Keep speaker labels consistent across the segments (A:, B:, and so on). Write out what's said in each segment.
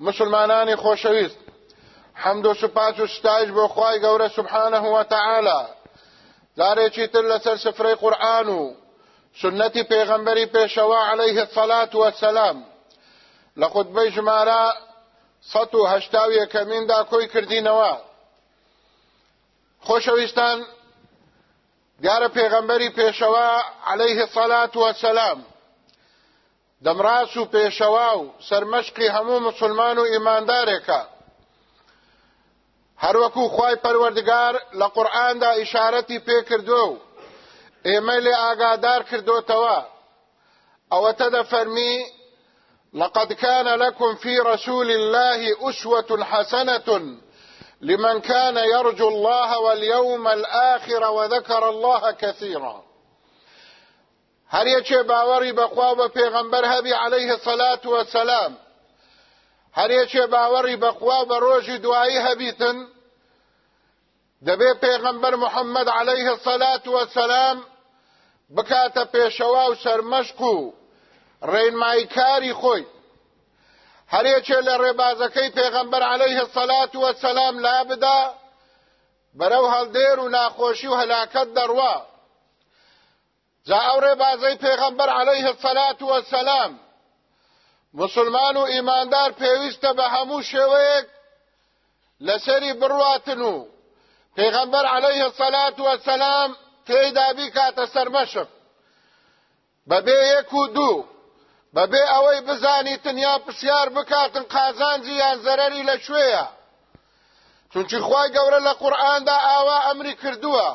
A: مسلمانانی خۆشەویست حەمد و سوپاس و ستایش بۆ خوای گەورە سبحانه و تعالی. جارێکی تر لەسەر سفرەی قورآن و سنەتی پێغەمبەری پێشەوە عەلەیه الصەلات وەسەلام لە خودبەی ژمارە سەد و هەشتا و یەکەمیندا کۆی کردینەوە. خۆشەویستان دیارە پێغەمبەری پێشەوە عەلەیه الصەلات وەسەلام دەمڕاس و پێشەوا و سەرمەشقی هەموو مسلمان و ئیماندارێکە هەروەکو خی پەروەردگار لە قورآاندا ئیشارەتی پێکردووە و ئێمە لێ ئاگادار کردوتەوە. ئەوەتە دەفەرمی لقد كان لكم في رسول الله أسوة حسنة لمن كان يرجو الله واليوم الآخر وذكر الله كثيرا. هر یەکێ باوەڕی بەخوا بە پێغەمبەر هەبی عليه سەلات وەسەلام هەر یەکێ باوەڕی بەخوا بە ڕۆژی دوایی هەبیتن دەبێ پێغەمبەر محەممەد عليه سەلات وەسەلام بکاتە پێشەوا و سەرمەشق و ڕێنمایکاری خۆی هەر یەکێ لە ڕێبازەکەی پێغەمبەر عليه سەلات وەسەلام لا بدا بەرەو هەڵدێر و ناخۆشی و هەلاکەت دەڕوا جا ئەو ڕێبازەی پێغەمبەر عەلەیه السەلات وەسەلام مسلمان و ئیماندار پێویستە بە هەموو شێوەیەک لەسەری بڕواتن و پێغەمبەر عەلەیه السەلات وەسەلام تێیدا بیکاتە سەرمەشق. بەبێ یەک و دوو بەبێ ئەوەی بزانیتن یا پرسیار بکاتن قازانجی یان زەرەری لە شوێیە. چونکی خوای گەورە لە قورئاندا ئاوا ئەمری کردووە.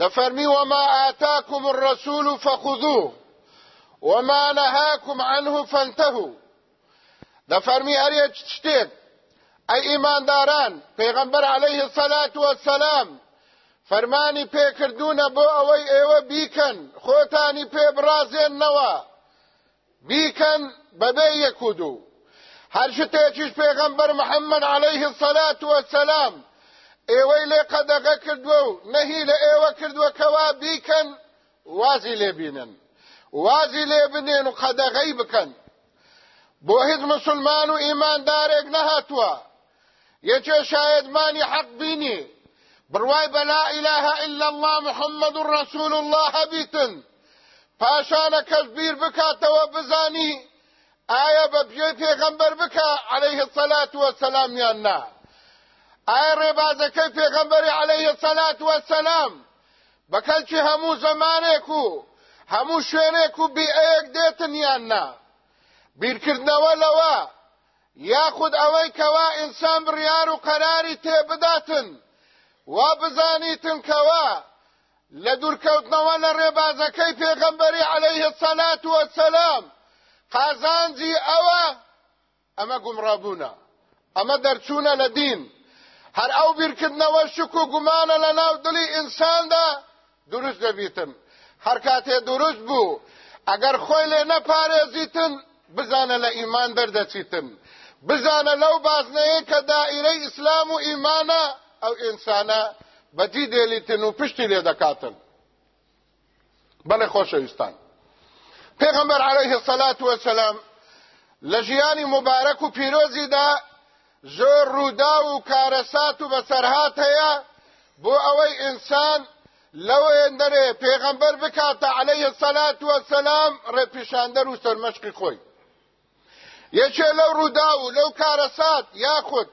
A: دفرمي وما آتاكم الرسول فخذوه وما نهاكم عنه فانتهوا. دفرمي هر شتێک ئەی ئیمانداران پێغەمبەر عليه الصلاة والسلام فەرمانی پێکردوونە بۆ ئەوەی ئێوە بیکەن پێ بڕازێننەوە بیکەن بەبێ یەک و دوو هەر شتێکیش پێغەمبەر محەممەد عليه الصلاة والسلام ئێوەی لێ قەدەغە کردووە و نەهی لە ئێوە کردووە کەوا بیکەن وازی لێ بینن. وازی لێ بنێن و قەدەغەی بکەن. بۆ هیچ مسلمان و ئیماندارێک نەهاتووە. یەکێ شایدمانی حەق بینی. بڕوای بە لا ئیلاهە ئیلا الله محەممەد ڕەسوول الله هەبیتن پاشانە کەس بیر بکاتەوە بزانی. ئایا بە پێ پێغەمبەر بکە عەلەیه السەلات وەسەلام یان نا؟ ئایا ڕێبازەکەی پێغەمبەری عەلەیه سەلات وەسەلام بەکەلکی هەموو زەمانێک و هەموو شوێنێک و بیئەیەک دێتن یان نا؟ بیرکردنەوە لەوە یاخود ئەوەی کەوا ئینسان بڕیار و قەراری تێبداتن وا بزانیتن کەوا لە دوورکەوتنەوە لە ڕێبازەکەی پێغەمبەری عەلەیه السەلات وەسەلام قازانجی ئەوە ئەمە گومڕابوونە ئەمە دەرچوونە لە دین. هەر ئەو بیرکردنەوە شک و گومانە لە ناو دڵی ئینساندا دروست دەبیتن هەر کاتێ دروست بوو ئەگەر خۆی لێ نەپارێزیتن بزانە لە ئیمان دەردەچیتن بزانە لەو بازنەیە کە دائیرەی ئیسلام و ئیمانە ئەو ئینسانە بەجی دێلیتن و پشتی لێ دەکاتن بەڵێ خۆشەویستان پێغەمبەر عەلەیه السەلات وەسەلام لە ژیانی مبارەک و پیرۆزیدا زۆر ڕوودا و کارەسات و بەسەرهات هەیە بۆ ئەوەی ئینسان لەوەیە دەرێ پێغەمبەر بکاتە عەلەیه السەلات وەسەلام ڕێپیشاندەر و سەرمەشقی خۆی. یەکێ لەو ڕوودا و لەو کارەسات یاخود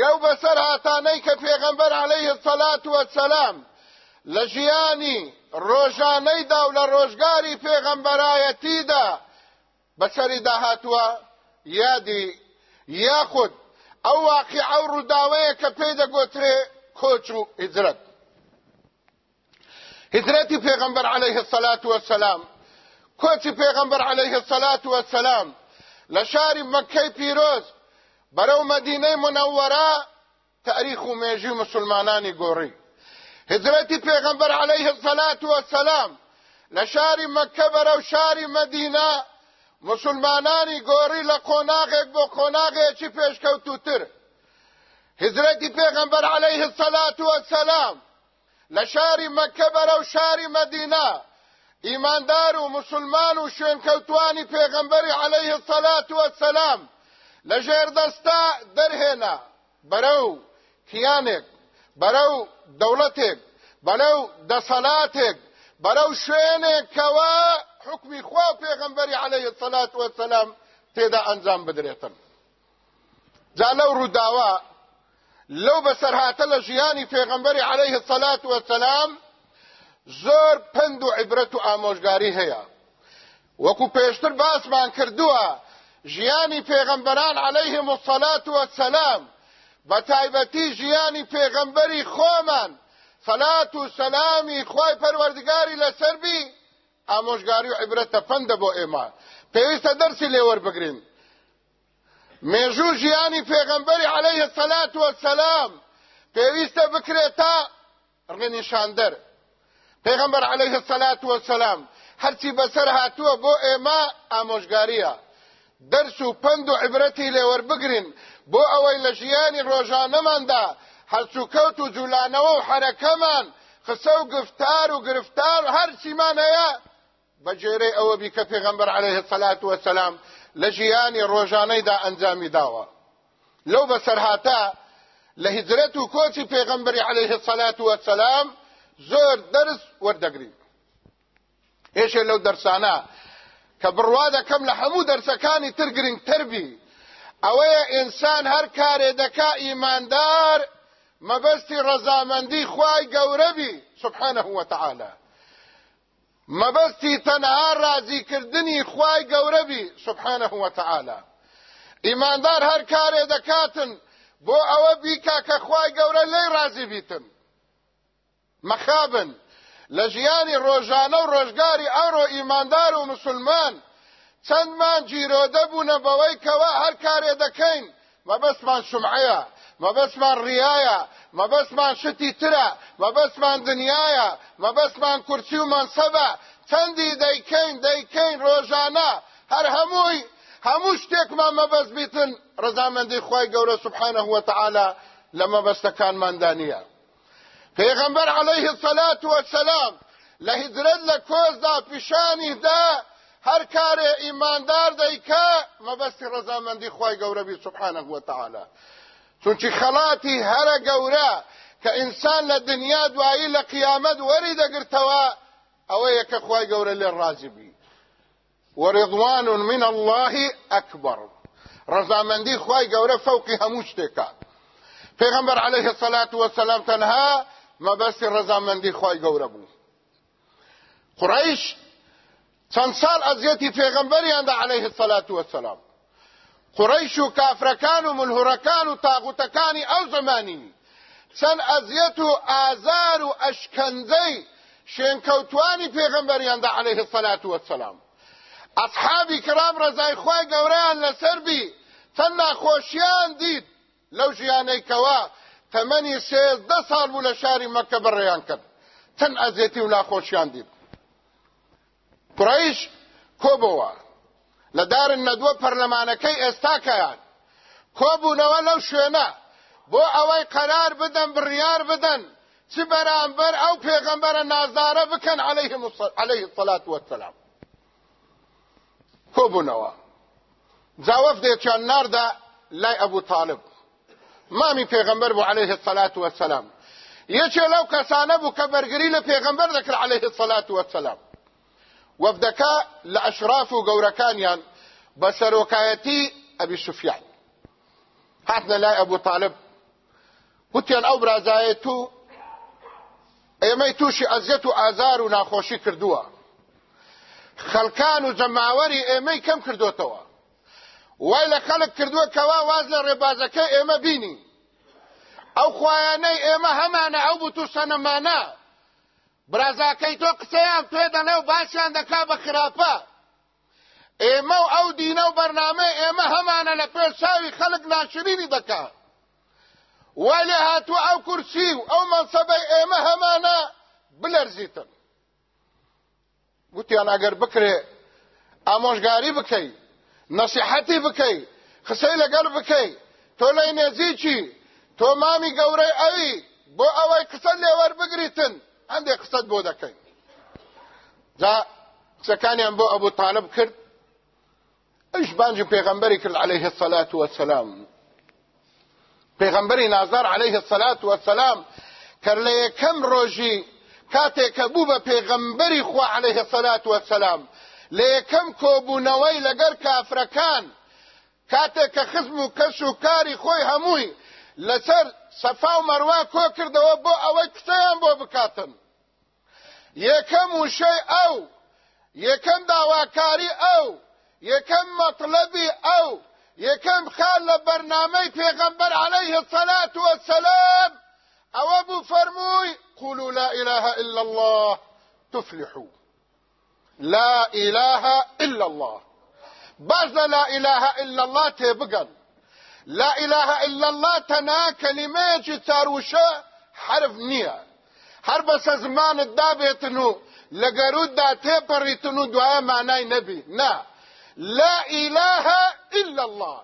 A: یەو بەسەر هاتانەی کە پێغەمبەر عەلەیه السەلات وەسەلام لە ژیانی ڕۆژانەیدا و لە ڕۆژگاری پێغەمبەرایەتیدا بەسەری داهاتووە یادی یاخود ئەو واقع ئەو ڕووداوەیە کە پێی دەگوترێ کۆچ و هجرەت هجرەتی پێغەمبەر عەلەیه السەلات وەسەلام کۆچی پێغەمبەر عەلەیه السەلات وەسەلام لە شاری مەکەی پیرۆز بەرەو مەدینەی منەوەرە تاریخ و مێژی مسلمانانی گۆڕی هجرەتی پێغەمبەر عەلەیه السەلات وەسەلام لە شاری مەکە بەرەو شاری مەدینە مسلمانانی گۆڕی لە قۆناغێک بۆ قۆناغێکی پێشکەوتوتر هجرەتی پێغەمبەر عەلەیه السەلات وەسەلام لە شاری مەکە بەرەو شاری مەدینە ئیماندار و مسلمان و شوێنکەوتوانی پێغەمبەری عەلەیه السەلات وەسەلام لە ژێردەستا دەرهێنا. بەرەو کیانێک؟ بەرەو دەوڵەتێک؟ بەرەو دەسەڵاتێک بەرەو شوێنێکەوە حکمی خوا پێغەمبەری عەلەیه السەلات وەسەلام تێدا ئەنجام بدرێتن جا لەو ڕووداوە لەو بەسەرهاتە لە ژیانی پێغەمبەری عەلەیه السەلات وەسەلام زۆر پند و عیبرەت و ئامۆژگاری هەیە وەکو پێشتر باسمان کردووە ژیانی پێغەمبەران عەلەیهم السەلات وەسەلام بە تایبەتی ژیانی پێغەمبەری خۆمان سەلات و سەلامی خۆی پەروەردگاری لەسەربی آموزگاری و عبرت پند بو ایما پیوسته درسی لیور بگرین. میجو جیانی پیغمبری علیه الصلاة والسلام پیوسته بکره تا رغنی شاندر پیغمبر علیه الصلاة والسلام هرچی بسر هاتوه بو ایما آموزگاریه درس و پند و عبرتی لیور بگرین. بو اوی لجیانی روزانه من ده هەرچووکەوت و جوولانەوە و حرەکەمان خسە و گفتار و گرفتار هەرچی مانەیە بەجێرەی ئەوە بی کە پێغەمبەر عليه الصلاة والسلام لە ژیانی ڕۆژانەیدا ئەنجامی داوە لەو بەسەرهاتە لە هیجرەت و عەلەیه سەلات وەسەلام زۆر دەرس وەردەگرین هێشێ لەو دەرسانە کە بڕوا دەکەم لە هەموو دەرسەکانی تر گرنگتەربی ئەوەیە ئینسان هەر کارێ دەکا ئیماندار خوای گەورەبی سبحانه وتعالى مەبەستی تەنها ڕازیکردنی خوای گەورەبی سبحانه وتعالى ئیماندار هەر کارێ دەکاتن بۆ ئەوە بیکا کە خوای گەورە لێی ڕازی بیتن. مەخابن لە ژیانی ڕۆژانە و ڕۆژگاری ئەوڕۆ ئیماندار و مسلمان چەندمان جیرۆدە بوونە بەوەی کەوا هەر کارێ دەکەین مەبەستمان شمعەیە. مەبەستمان ڕیایە مەبەستمان شتی ترە مەبەستمان دنیاە مەبەستمان کورسی و منسەبە چەندی دەیکەین دەیکەین ڕۆژانە هەر هەمووی هەموو شتێکمان مەبەست بیتن. ڕزامەندی خی گەورە سبحانه وتعالى لە مەبەستەکانماندا نییە پێغەمبەر عەلەیه السەلات وەسەلام لە هیجرەت لە کۆزدا پیشانیدا هەر کارێ ئیماندار دەیکا مەبەستی ڕەزامەندی خی گەورەبی سبحانه وتعالى چونچی خەڵاتی هەرە گەورە کە ئینسان لە دنیا دوایی لە قیامەت وەری دەگرتەوە ئەوەیە کە خی گەورە لێ ڕازی بی. ورضوان من الله أكبر. رزامندی خی گەورە فەوقی هەموو شتێکە پێغەمبەر عليه الصلاة والسلام تەنها مەبەستی ڕەزامەندی خی گەورە بوو. قڕیش چەند ساڵ ئەزیەتی پێغەمبەریاندا عليه الصلاة والسلام قڕیش و کافرەکان و ملهورەکان و تاغوتەکانی ئەو زمانی. چەند ئەزیەت و ئازار و ئەشکەنجەی شێنکەوتوانی پێغەمبەریاندا عليه الصلاة والسلام ئەصحابی کرام ڕزای خۆی گەورەیان لەسەر بی چەند ناخۆشیان دیت لەو ژیانەی کەوا تەمەنی سێزدە ساڵ بوو لە شاری مەکە بڕێیان کرد. چەند ئەزیەتی و ناخۆشیان دیت قڕیش کۆبەوە لە دارن نەدووە پەرلەمانەکەی ئێستاکەیان کۆبوونەوە لەو شوێنە. بۆ ئەوەی قەرار بدەن بڕیار بدەن چ بەرامبەر ئەو پێغەمبەرە نازدارە بکەن عليه الصلاة والسلام کۆبوونەوە. جاوەفدێکیان ناردا لای ئەبوو طالب مامی پێغەمبەر بوو عليه الصلاة والسلام یەکێ لەو کەسانە بوو کە بەرگری لە پێغەمبەر دەکرد عليه الصلاة والسلام وەفدەکە لە ئەشراف و گەورەکانیان بە سەرۆکایەتی ئەبی سوفیان. هاتنە لای ئەبوو طالب. وتیان ئەو برازایەت و ئێمەی تووشی ئەزیەت و ئازار و ناخۆشی کردووە. خەڵکان و جەماوەری ئێمەی کەم کردوتەوە. وای لە خەڵک کردووە کەوا واز لە ڕێبازەکە ئێمە بینی. ئەو خوایانەی ئێمە هەمانە ئەو بوو تو سەنەمانە. برازاکەی تۆ قسەیان پێ دەنێ و باسییان دەکا بە خراپە. ئێمە و ئەو دینە و بەرنامە ئێمە هەمانە لە پێ چاوی خەڵک ناشرینی دەکا. وای لێ هاتووە ئەو کورسی و ئەو مەنسەبەی ئێمە هەمانە بلەرزیتن. گوتیان ئەگەر بکرێ ئامۆژگاری بکەی نەسیحەتی بکەی قسەی لەگەڵ بکەی تۆ لەی نێزییکی تۆ مامی گەورەی ئەوی بۆ ئەوەی قسە لێوەەر بگریتن. هەندێک قسەت بۆ دەکەین. جا قسەکانیان بۆ ئەبوو تالب کرد ئەش بانجی پێغەمبەری کرد عليه الصلاة والسلام پێغەمبەری نازار عليه الصلاة والسلام کە لە یەکەم ڕۆژی کاتێک کە بوو بە خوا عليه الصلاة والسلام لە یەکەم کۆبوونەوەی لەگەر کافرەکان کاتێک کە خزم و کەس و کاری خۆی سەفا و مەروا کۆ کردەوە بۆ ئەوەی قسەیان بۆ بکاتن؟ یەکەم وشەی ئەو یەکەم داواکاری ئەو یەکەم مەطلبی ئەو یەکەم خال لە بەرنامەی پێغەمبەر عليه الصلاة والسلام ئەوە بوو فەرمووی قولوا لا إله إلا الله تفلحوا. لا إله إلا الله. باز لا إله إلا الله تبقن لا إله إلا الله تنا كلمة تاروشة حرف نية هر بس زمان الدابتنو لقرود دا تيبريتنو دعاء معناي نبي. نا لا إله إلا الله.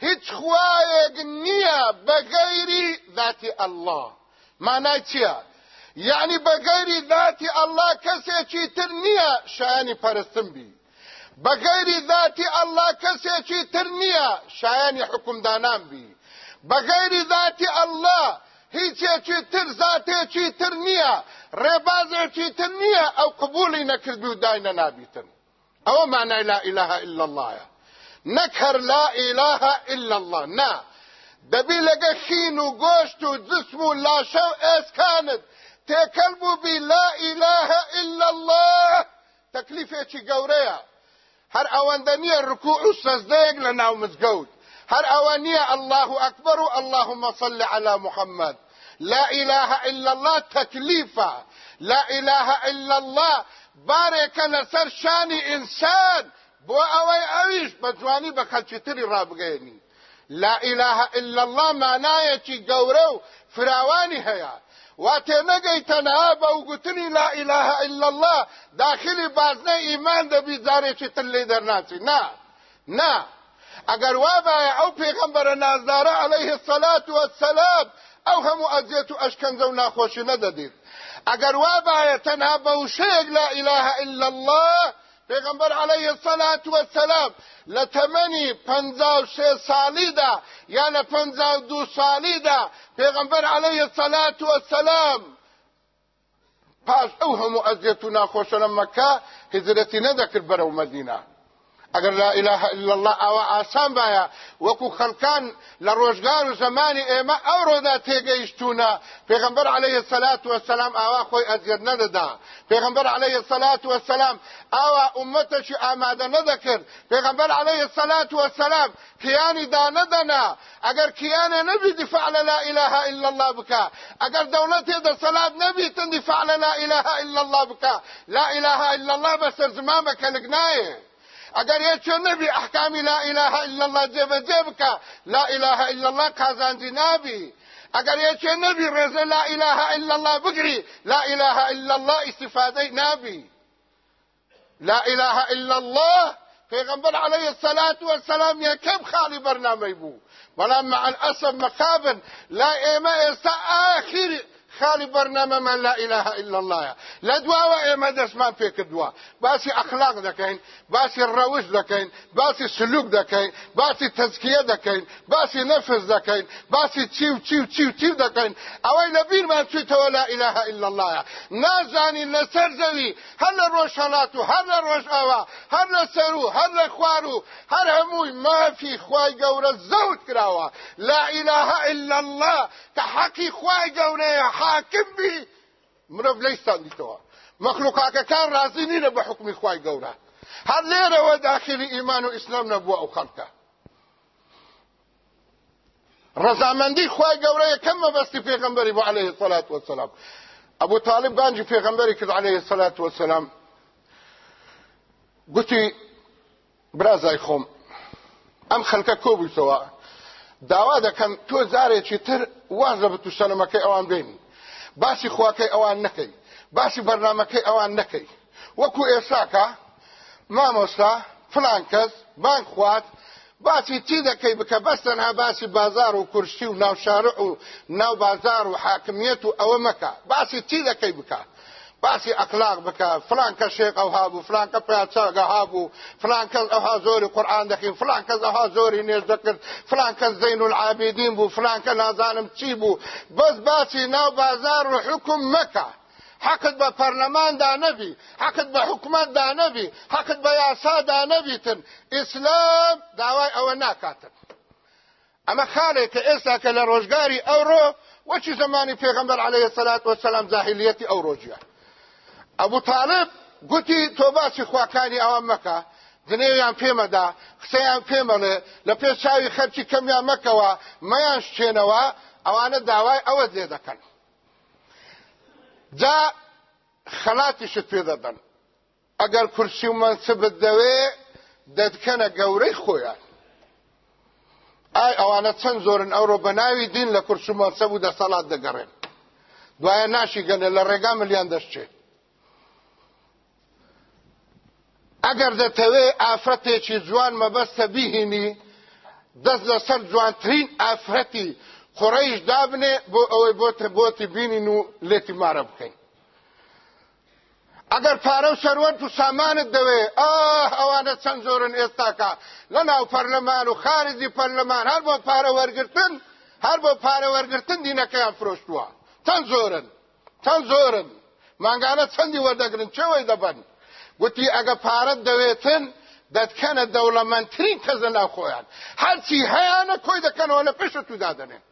A: هیچ خوایەک نییە بەگەیری ذاتی الله. مانای چییە یعنی بەگەیری ذاتی الله کەسێکی تر نییە شایانی پەرستم بی. بەگەیری ذاتی الله کەسێکی تر نییە شایانی حکومدانان بی بەگەیری ذاتی الله هیچێکی تر زاتێکی تر نییە ڕێبازێکی تر نییە ئەو قبولی نەکردبی و داینە نابیتن ئەوە مانای لا إله إلا اللهە نەکەر لا إله إلا الله. نا. دەبی لەگە خین و گۆشت و جسم و لاشە و ئێسکانت تێکەل بی لا إله إلا الله. تەکلیفێکی گەورەیە هەر ئەوەندە نییە ڕکوع و سەزدەیەک لە ئەوە نییە الله أكبر و اللهم صل على محمد. لا إله إلا الله تكليفا. لا إله إلا الله شانی ئینسان بۆ ئەوەی ئەویش بە جوانی بە خەلچیتری ڕابگەێنی لا إله إلا الله معنایەکی گەورە و فراوانی هەیە وا تێنەگەی تەنها بە وگوتنی لا إله إلا الله. داخلی بازنە ئیمان دەبی جارێکی تر لێ دەرناچی نا نا ئەگەر وابایە ئەو پێغەمبەرە نازدارە عليه الصلاة والسلام ئەو هەموو ئەزیێت و ئەشکەنجە و ناخۆشی نەدەدیت ئەگەر وابایە تەنها بە وشەیەک لا إله إلا الله پیغمبر علیه الصلاة والسلام لتمنی پنزاو سه سالی دا یا لپنزاو دو سالی دا پیغمبر علیه الصلاة والسلام پاش أو همو ازیتو ناخوشن مکه هجرتی ندکر برو مدینه. ئەگەر لا إله إلا الله ئەوە ئاسان باە وەکو خەڵکان لە ڕۆژگار و زمانی ئێمە ئەوڕۆدا تێگەیشتونە پێغمبەر عليه الصلاة والسلام ئاوا خۆی ئەزگەر نەدەدا پێغمبەر عليه الصلاة والسلام ئاوا ئومەتەشی ئامادە نەدەکرد پێغمبەر عليه الصلاة والسلام کیانی دا نەدەنا ئەگەر کیانێ نەبی دفاع لا إله إلا الله بکە ئەگەر دەوڵەتێ دەسەلات نەبیتن دفاع لە لا إله إلا الله بکە لا إله إلا الله بەسەر زمان نایە اگر یەکێ نبی احکامی لا اله الا الله جێبەجێ بکە لا اله الا الله قازاندی نابی اگر یەکێ نبی ڕێزە لا اله الا الله بگری لا اله الا الله استفادەی نابی لا اله الا الله پیغمبر علیه الصلاة والسلام یەکەم خاڵی بەرنامەی بوو بەڵام مع الأسف مقابن لا ئێمە ئێستا آخری خاڵی بەرنامەمان لا اله الا الله. لە دواوە ئێمە دەستمان پێ کردووە. باسی ئەخلاق دەکەین باسی ڕەوش دەکەین باسی سلوک دەکەین باسی تەزکیە دەکەین باسی نەفس دەکەین باسی چی و چی و چی و چی دەکەین. ئەوەی لە بیرمان چیتەوە لا اله الا الله. نازانی لەسەر زەوی. هەر لە ڕۆژ هەڵات و هەر لە ڕۆژ ئەوە هەر لە سەر و هەر لە خوار و هەر هەمووی مافی خوای گەورە زەوت کراوە. لا اله الا الله. حەقی خوای گەورەیە حاکم بی. مرۆڤ لەیستاندیتەوە مەخلوقاکەکان رازی نینە بە حکمی خوای گەورە. هەر لێرەوە داخلی ئیمان و ئیسلام نەبووە ئەو خەڵکە. ڕەزامەندی خوای گەورە یەکەم مەبەستی پێغەمبەری بۆ عليه الصلاة والسلام ابو طالب بانجی پێغەمبەری کرد عليه الصلاة والسلام گوتی برازای خۆم ئەم خەلکە کۆبوویتەوە داوا دەکەن تۆ جارێکی تر وازە بە تووشەنەمەکەی ئەوان بینی. باسی خواکەی ئەوان نەکەی. باسی بەرنمەکەی ئەوان نەکەی. وەکو ئێساکە مامۆستا فلان کەس بانک خوات باسی چی دەکەی بکە؟ بەستەنها باسی بازار و کورسی و ناوشارع و ناو بازار و حاکمیت و ئەوە مەکە. باسی چی دەکەی بکە؟ باسی ئەخلاق بکە فلان کە شێق ئەوها بوو فلان کە پیاچەگەها بوو فلان کەس ئەوها زۆری قورئان دەخین فلان کەس ئەوها زۆری نێژ دەکرد فلان کەس زین العابدین بوو فلان کە نازانم چی بوو بەس باسی ناو بازار و حکم مەکە حقت بە پەرلەماندا نەبی حقت بە حکومەتدا نەبی حقت بە یاسادا نەبیتن ئیسلام داوای ئەوە ناکاتن. ئەمە خارێکە ئێستا کە لە ڕۆژگاری ئەوڕۆ وەچی زمانی پێغمبەر عليه الصلاة والسلام زاهلیەتی ئەو ڕۆژیە ئەبوو طالب گوتی تۆ باسی خواکانی ئەوە مەکە. دنێیان پێمەدا قسەیان پێمەڵێ لە پێش چاوی خەرکی کەمیان مەکەوە مەیان شتێنەوە ئەوانە داوای ئەوە لێ دەکەن. جا خەلاتیشت پێ دەدەن. ئەگەر کورسی و منسبت دەوێ دەدکەنە گەورەی خۆیان. ئای ئەوانە چەند زۆرن ئەوڕۆ بە ناوی دین لە کورس و مەسەب و دەسەڵات دەگەڕێن. دوایە ناشی گەنە لە ڕێگا ملیان دەشتێت ئەگەر دەتەوێ ئافرەتێکی جوان مەبەستە بیهینی دەست لەسەر جوانترین ئافرەتی قڕیش دابنێ بۆ ئەوەی بۆتە بۆتی بینین و لێتی مارە بکەین. ئەگەر پارە و سەروەت و سامانت دەوێ ئاه ئەوانە چەند زۆرن ئێستاکە. لە ناو پەرلەمان و خارجی پەرلەمان هەر بۆ پارە وەرگتن هەر بۆ پارە وەرگتن دینەکەیان فرۆشتووە. چەند زۆرن؟ چەند زۆرن؟ مانگانە چەندی وەردەگرن؟ چێوەی دەبن؟ وتی ئەگە پارەت دەوێتن دەتکەنە دەوڵەمەندترین کەزە ناو خۆیان هەرچی هەیەە کۆی دەکەنەوە لە پێشە تو دادنێن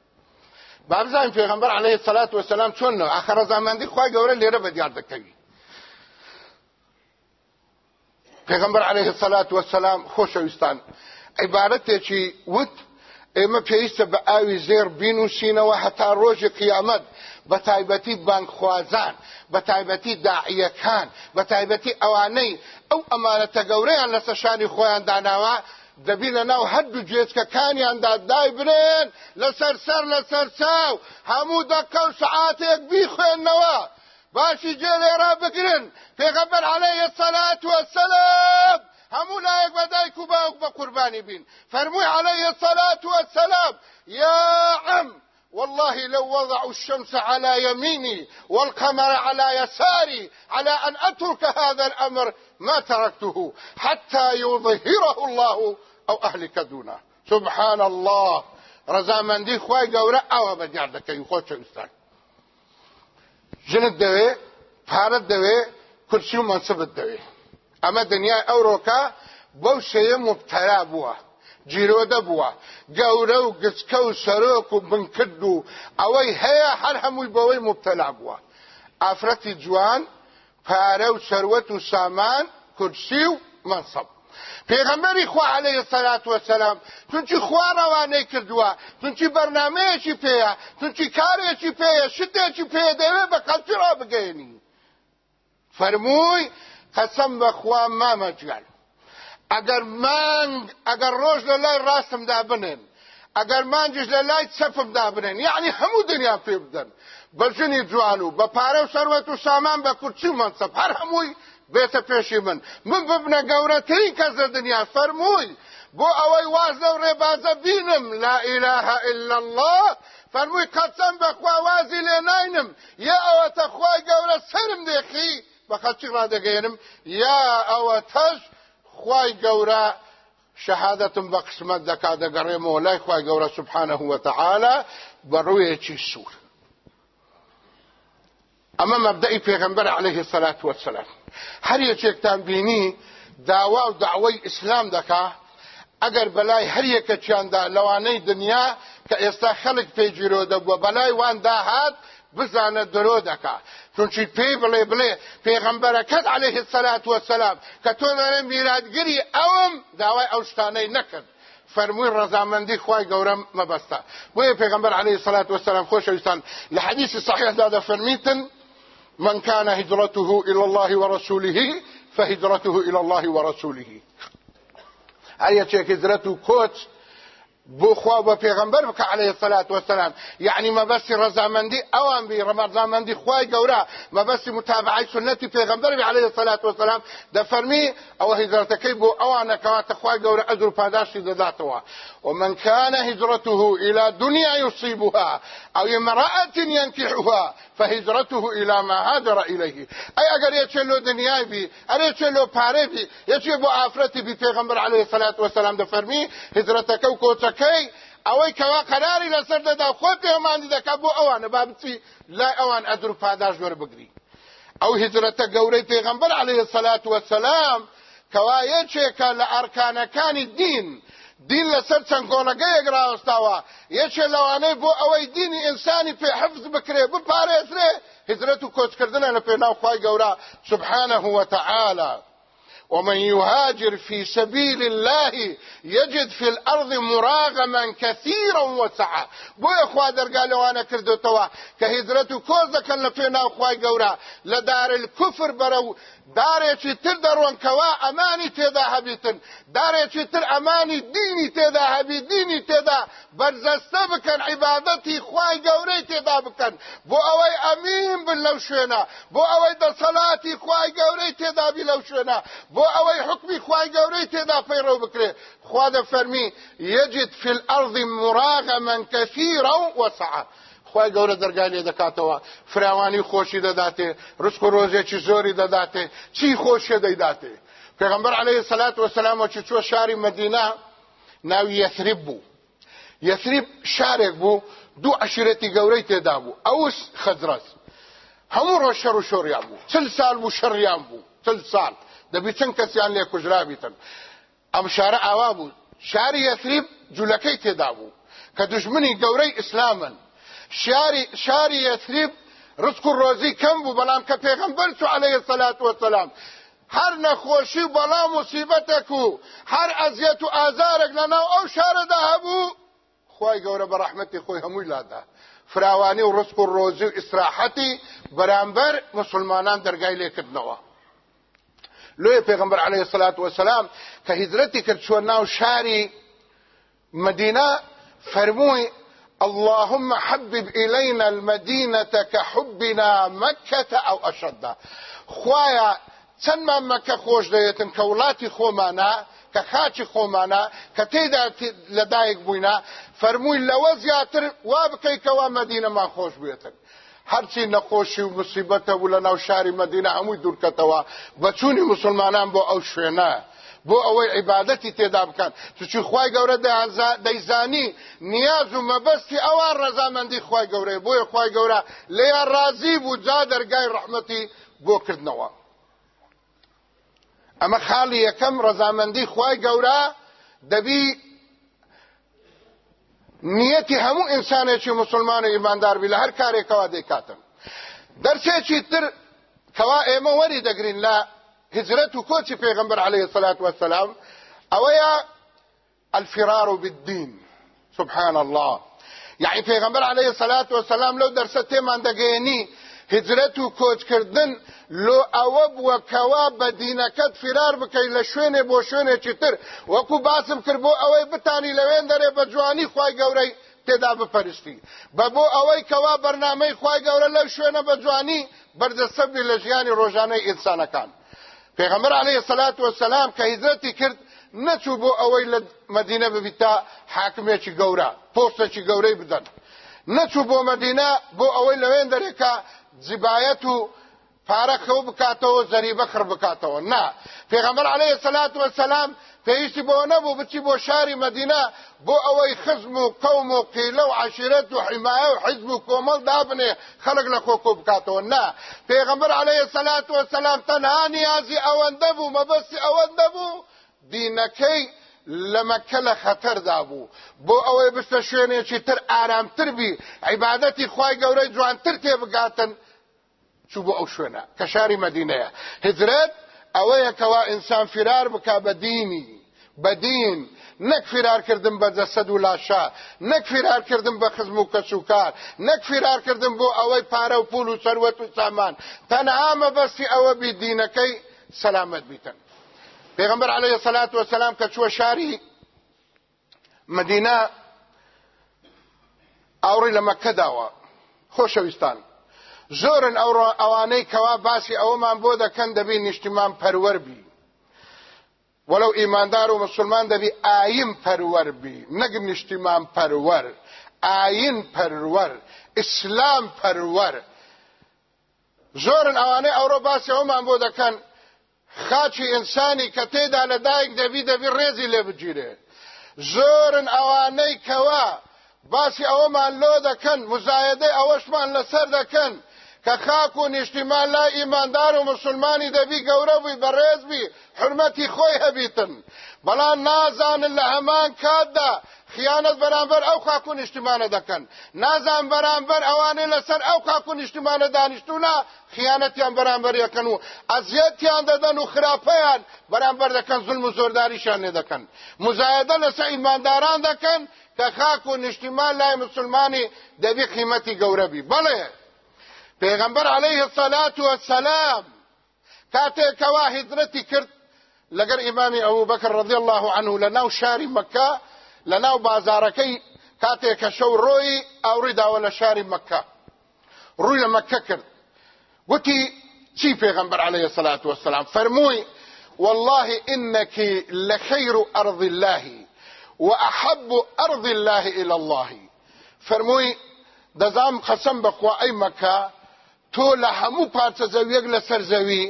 A: بابزان پێغمبەر عليه الصلاة والسلام چۆن ئاخر زماندی خوای گەورە لێرە بە دیار دەکەوی پێغمبەر عليه الصلاة والسلام خۆشەویستان عیبارەتێکی وت ئێمە پێویستە بە ئاوی زێر بینوسینەوە هەتا ڕۆژی قیامەت بە تایبەتی بانکخوازان بە تایبەتی داعیەکان بە تایبەتی ئەوانەی. ئەو ئەمانەتە گەورەیان لە سەشانی خۆیان داناوە دەبی لە ناو هەردوو جێچکەکانیاندا دای برێن لەسەر سەر لەسەر چاو. هەموو دەکە و سعاتێک بیخوێنەوە باشی جێ لێرا بگرن. پێغەمبەر عەلەیهی السەلات وەسەلام هەموو لایەک بە دایک و باوک بە قوربانی بین. فەرمووی عەلەیهی السەلات وەسەلام یا عەم. والله لو وضعوا الشمس على يميني والقمر على يساري على أن أترك هذا الأمر ما تركته حتى يظهره الله أو أهلك دونه. سبحان الله خی گەورە ئەوە بە دیار دەکەی خۆچە ئوستان ژنت دەوێ پارەت دەوێ کورسی و منسبت دەوێ ئەمە دنیای ئەوڕۆکە بەو شەیە مبتەلا بووە جیرۆدە بووە گەورە و گچکە و سەرۆک و بنکرد و ئەوەی هەیە هەر هەمووی بەوەی مبتەلا بووە. ئافرەتی جوان پارە و سەروەت و سامان کورسی و منصب. پێغەمبەری خوا عليه سەلات وسلام چونچی خوا ڕەوانەی کردووە چونچی بەرنمەیەکی پێیە چونچی کارێکی پێیە شتێکی پێ دەوێت بە قەلچی ڕابگەێنی فەرمووی قەسەم بەخوا مامەگیان ئەگەر مانگ ئەگەر ڕۆژ لە لای ڕاستمدا بنێن ئەگەر مانگیش لە لای چەپمدا بنێن یعنی هەموو دنیا پێ بدەن بە ژنی جوان و پارە و سامان و منسەب هەر هەمووی بێتە پێشی من من ببنە گەورەترین کەس لە دنیا فەرمووی بۆ ئەوەی واز لەو ڕێبازە بینم لا إله إلا الله فەرمووی قەسەم بەخوا وازی لێ ناینم یا ئەوەتە خوای گەورە سرم دێخی بە خەچی ڕادەگەێنم یا ئەوە تەش خوای گەورە شەهادەتم بە قسمت دەکا دەگەڕێمەوە خوای گەورە سبحانه وتعالى بە ڕوویەکی سوور. ئەمە مەبدەی عليه الصلاة والسلام هەر یەکێکتان بینی داوا و داوای ئیسلام دەکا ئەگەر بەلای هەر یەکەچیاندا لەوانەی دنیا کە ئێستا خەڵک پێگیرۆ دەبووە بەلای وان داهات بزانە درۆ دەکا چونچی پێی بڵێ بڵێ پێغەمبەرەکەت عليه الصلاة والسلام کە تۆ لەرە میراتگیری ئەوم داوای ئەو شتانەی نەکرد ڕەزامەندی خوای گەورەم مەبەستە بۆیە پێغەمبەر عليه الصلاة والسلام خۆشەویستان لە حەدیث صحیحدا دەفەرمیتن من كان هجرته إلى الله ورسوله فهجرته إلى الله ورسوله هەر یەکێک هیجرەتەکەی کەوت بۆ خوا بە پێغمبەر بکە عليه الصلاة والسلام. يعني مەبەستی ڕەزامەندی ئەوان بی ڕەمەرزامەندی خوای گەورە مەبەستی متابعی سنەتی پێغمبەر عليه الصلاة والسلام. دەفەرمی ئەوە هیجرەتەکەی بۆ ئەوانە کەواتە خوای گەورە ئەجر و پاداشتی دەداتەوە ومن كان هجرته إلى دنيا يصيبها أو امرأة ينكحها فهجرته إلى ما هاجر إليه أي أجر يتشلو دنياي بي أر يتشلو پاره بي يتشلو آفرتي بي پیغمبر عليه الصلاة والسلام دەفەرمی هجرتك و کوچەکەی ئەوەی کەوا قەراری لەسەر دەدا خۆ پێماندی دەکات بۆ ئەوانە با بچی لای ئەوان ئەدر و پاداش وەربگری ئەو هجرەتە گەورەی پێغمبەر عليه الصلاة والسلام کەوا یەکێکە لە ئەرکانەکانی دین. دین لەسەر چەند گۆڵەگەیەک ڕاوەستاوە یەکێ لەوانەی بۆ ئەوەی دینی ئینسانی پێ حفظ بکرێ بپارێزرێ هجرەت و کۆچکردنە لە پێناو خوای گەورە. سبحانه وتعالى ومن يهاجر في سبيل الله يجد في الأرض مراغما كثيرا وسعة. ئەوە خوا دەرگای لەوانە کردوتەوە کە هیجرەت دەکەن لە پێناو خوای گەورە لە دار الكفر بەرەو دارێکی تر دەڕۆنکەوا ئەمانی تێدا هەبیتن. دارێکی تر ئەمانی دینی تێدا هەبی دینی تێدا بەرزەستە بکەن عیبادەتی خوای گەورەی تێدا بکەن. بۆ ئەوەی ئەمین بن لەو شوێنە بۆ ئەوەی دەسەڵاتی خوای گەورەی تێدابی ئەوەی حکمی خوای گەورەی تێدا پەیڕەو بکرێ. خوا دەفەرمی یەجد فی الأرض مراغما كثيرا وسعا. خی گەورە دەرگای لێ دەکاتەوە. فراوانی خۆشی دەداتێ ڕسک و ڕۆژێکی زۆری دەداتێ چی خۆشیە دەیداتێ؟ پێغمبەر عليه سلات وسلامەکی چوە شاری مدینە ناوی یەثریب بوو. یەثریب شارێک بوو دوو عشرەتی گەورەی تێدا بوو. ئەوس خەزرەس هەموو ڕۆژ شەڕ و شۆڕیان بوو. چل سال بوو شەڕیان بوو. چل سال. دەبی چەند کەسیان لێ کوژرابیتن ئەم شارە ئاوا بوو. شاری یەثریب جوولەکەی تێدا بوو. کە دژمنی گەورەی ئیسلامن. شاری شاری یثریب رزق و ڕۆزی کەم بوو بەڵام کە پێغەمبەر چوو عليه الصلاة والسلام هەر نەخۆشی و بەڵام مصیبەتێک و هەر ئەزیەت و ئازارێک لەناو ئەو شارەدا هەبوو. خی گەورە بە ڕەحمەتی خۆی هەمووی لادا. فراوانی و ڕزق و ڕۆزی و ئیسراحەتی بەرامبەر مسلمانان دەرگای لێکردنەوە. لۆی پێغمبەر عليه الصلاة والسلام کە هیجرەتی کرد چوە ناو شاری مدینە فەرمووی اللهم حبب إلينا المدينة كحبنا مكة أو أشد. خوايا چەندمان مەکە خۆش دەوێتن کە وڵاتی خۆمانە کە خاچی خۆمانە کە تێدا لەدایک بووینە فەرمووی لەوە زیاتر وا بکەیتەوە مەدینەمان خۆش بێتن هەرچی نەخۆشی و مصیبەتە بوو لە ناو شاری مەدینە هەمووی دوورکەتەوە بەچوونی مسلمانان بۆ ئەو شوێنە. بۆ ئەوەی عیبادەتی تێدا بکەن. چچی خی گەورە دەیزانی نیاز و مەبەستی ئەوان ڕەزامەندی خی گەورەی. بۆیە خی گەورە لێیان رازی بوو جا دەرگای ڕەحمەتی بۆ کردنەوە. ئەمە خاڵی یەکەم ڕەزامەندی خی گەورە دەبی نیەتی هەموو ئینسانێکی مسلمان و ئیمانداربی لە هەر کارێکەوە دەیکاتن دەرسێکی تر کەوا ئێمە وەری دەگرین لە هجرەت و کۆچی پێغمبەر عليه الصلاة والسلام ئەوەیە الفرار بالدين. سبحان الله. يعني پیغمبر عليه الصلاة والسلام لو درسه تێمان دەگەێنی هجرەت و کۆچکردن لۆ ئەوە بووە کەوا بە دینەکەت فرار بکەیت لە شوێنێ بۆ شوێنێکی تر. وەکو باسم کرد بۆ ئەوەی بتانی لەوێن دەرێ بە جوانی خی گەورەی تێدا بپەرستی بە بۆ ئەوەی کەوا بەرنمەی خی گەورە لەو شوێنە بە جوانی بەردەسەبی لە ژیانی ڕۆژانەی ئینسانەکان. پێغەمبەر عليه سەلات وسلام کە هیزرەتی کرد نەچوو بۆ ئەوەی لە مدینە ببیتا حاکمێکی گەورە پۆستێکی گەورەی بدەن. نەچوو بۆ مدینە بۆ ئەوەی لەوێن دەرێکە جبایەت و پارە خەو بکاتەوە زەریبە خڕ بکاتەوە. نا پێغەمبەر عليه سەلات وسلام پێویستی بۆ نەبوو بچی بۆ شاری مدینە بۆ ئەوەی خزم و قەوم و قیلە و عشیرەت و حیمایە و حیزب و کۆمەڵ دابنێ خەڵک لە کۆکۆ بکاتەوە. نا پێغەمبەر عليه سەلات وسلام تەنها نیازی ئەوەندە بوو مەبەستی ئەوەندە بوو دینەکەی لە مەکە لە خەتەردا بوو. بۆ ئەوەی بستە شوێنێکی تر ئارامتر بی عیبادەتی خی گەورەی جوانتر تێ بگاتن چوو بۆ ئەو شوێنە کە شاری مدینەیە هجرەت ئەوەیە کەوا ئینسان فرار بکا بە دینی بە دین. نەک فرارکردن بە جەسەد و لاشا نەک فرارکردن بە خزم و کەسوکار نەک فرارکردن بۆ ئەوەی پارە و پول و سەروەت و سامان. تەنها مەبەستی ئەوە بی دینەکەی سەلامەت بیتن. پێغمبەر عليه الصلاة والسلام کە چووە شاری مدینە ئاوڕی لە مەکە داوە خۆشەویستان. زۆرن ئەوانەی کەوا باسی ئەوەمان بۆ دەکەن دەبی نیشتیمان پەروەەر بی وەلو ئیماندار و مسلمان دەبی ئایم پەروەەر بی نەگم نیشتیمان پەروەەر ئاین پەروەەر ئیسلام پەروەەر زۆرن ئەوانەی ئەوڕۆ باسی ئەومان بۆ دەکەن. خاچی ئینسانی کە تێدا لە دایک دەبی دەبی ڕێزی لێ بگیرێ. زۆرن ئەوانەی کەوا باسی ئەوەمان لۆ دەکەن. مزایدەی ئەوەشمان لەسەر دەکەن. کە خاک و نیشتیمان لا ئیماندار و مسلمانی دەبی گەورە بووی بەڕێز بی حرمەتی خۆی هەبیتن. بەڵام نازانن لە هەمان کاتدا خیانەت بەرامبەر ئەو خاک و نیشتیمانە دەکەن. نازان بەرامبەر ئەوانەی لەسەر ئەو خاک و نیشتیمانە دانیشتونا خیانەتیان بەرامبەر یەکەن و ئەزیەتیان دەدەن و خراپەیان بەرامبەر دەکەن زلم و زۆرداریشان لێ دەکەن مزایدە لەسەر ئیمانداران دەکەن کە خاک و نیشتیمان لای مسلمانی دەبی قیمەتی گەورە بی. بەڵێ پێغەمبەر عليه الصلاة والسلام کاتێکەوە هیدرەتی کرد. لەگەر ئیمامی ئەوو بەکر رضی الله عنه لە ناو شاری مەکە لە ناو بازارەکەی کاتێکە شەو ڕۆی ئاوڕی داوە لە شاری ڕووی لە مەکە کرد. وتی چی پێغەمبەر عليه الصلاة والسلام؟ فەرمووی والله إنك لخير أرض الله وأحب أرض الله إلى الله. فرمووی دەزام قەسەم بەخوا ئەی مەکە تۆ لە هەموو پارچە زەویەک لەسەر زەوی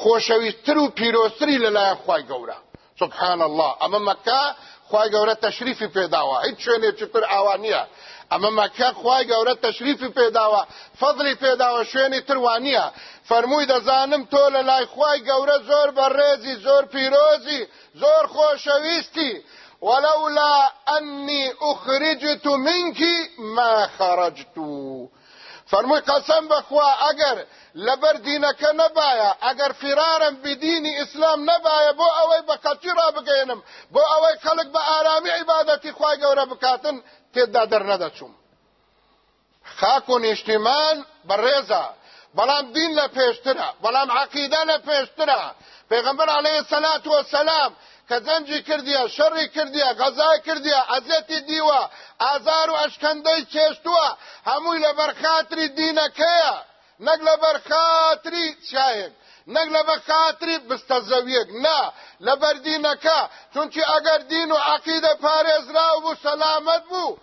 A: خۆشەویستتر و پیرۆستری لەلایەن خی گەورە. سبحان الله ئەمە مەکە خی گەورە تەشریفی پێداوە. هیچ شوێنێکی تر ئاوا نییە. ئەمە مەکە خی گەورە تەشریفی پێداوە. فەضلی پێداوە شوێنی تروانیە فەرمووی دەزانم تۆ لە لای خی گەورە زۆر بەڕێزی زۆر پیرۆزی زۆر خۆشەویستی. ولولا أني أخرجت منك ما خرجت فرمووی قەسەم بەخوا ئەگەر لەبەر دینەکە نەبایە ئەگەر فرارم بدینی ئیسلام نەبایە بۆ ئەوەی بە قەتی ڕابگەێنم بۆ ئەوەی خەڵک بە ئارامی عیبادەتی خوای گەورە بکاتن تێدا دەرنەدەچوم خاک و نیشتیمان بەڕێزە بەڵام دین لە پێشترە بەڵام عقیدە لە پێشترە. پێغمبەر عليه سەلات وسلام کە جەنجی کردیە شەڕی کردیە غەزای کردیە ئەزێتی دیوە ئازار و ئەشکەندەی چێشتووە هەمووی لە بەرخاتری دینەکەیە نەک لە بەرخاتری چایەک نەک لە بەخاتری بستە زەویەک نا لە بەردینەکە چونکی ئەگەر دین و عقیدە پارێزرا بوو سەلامەت بوو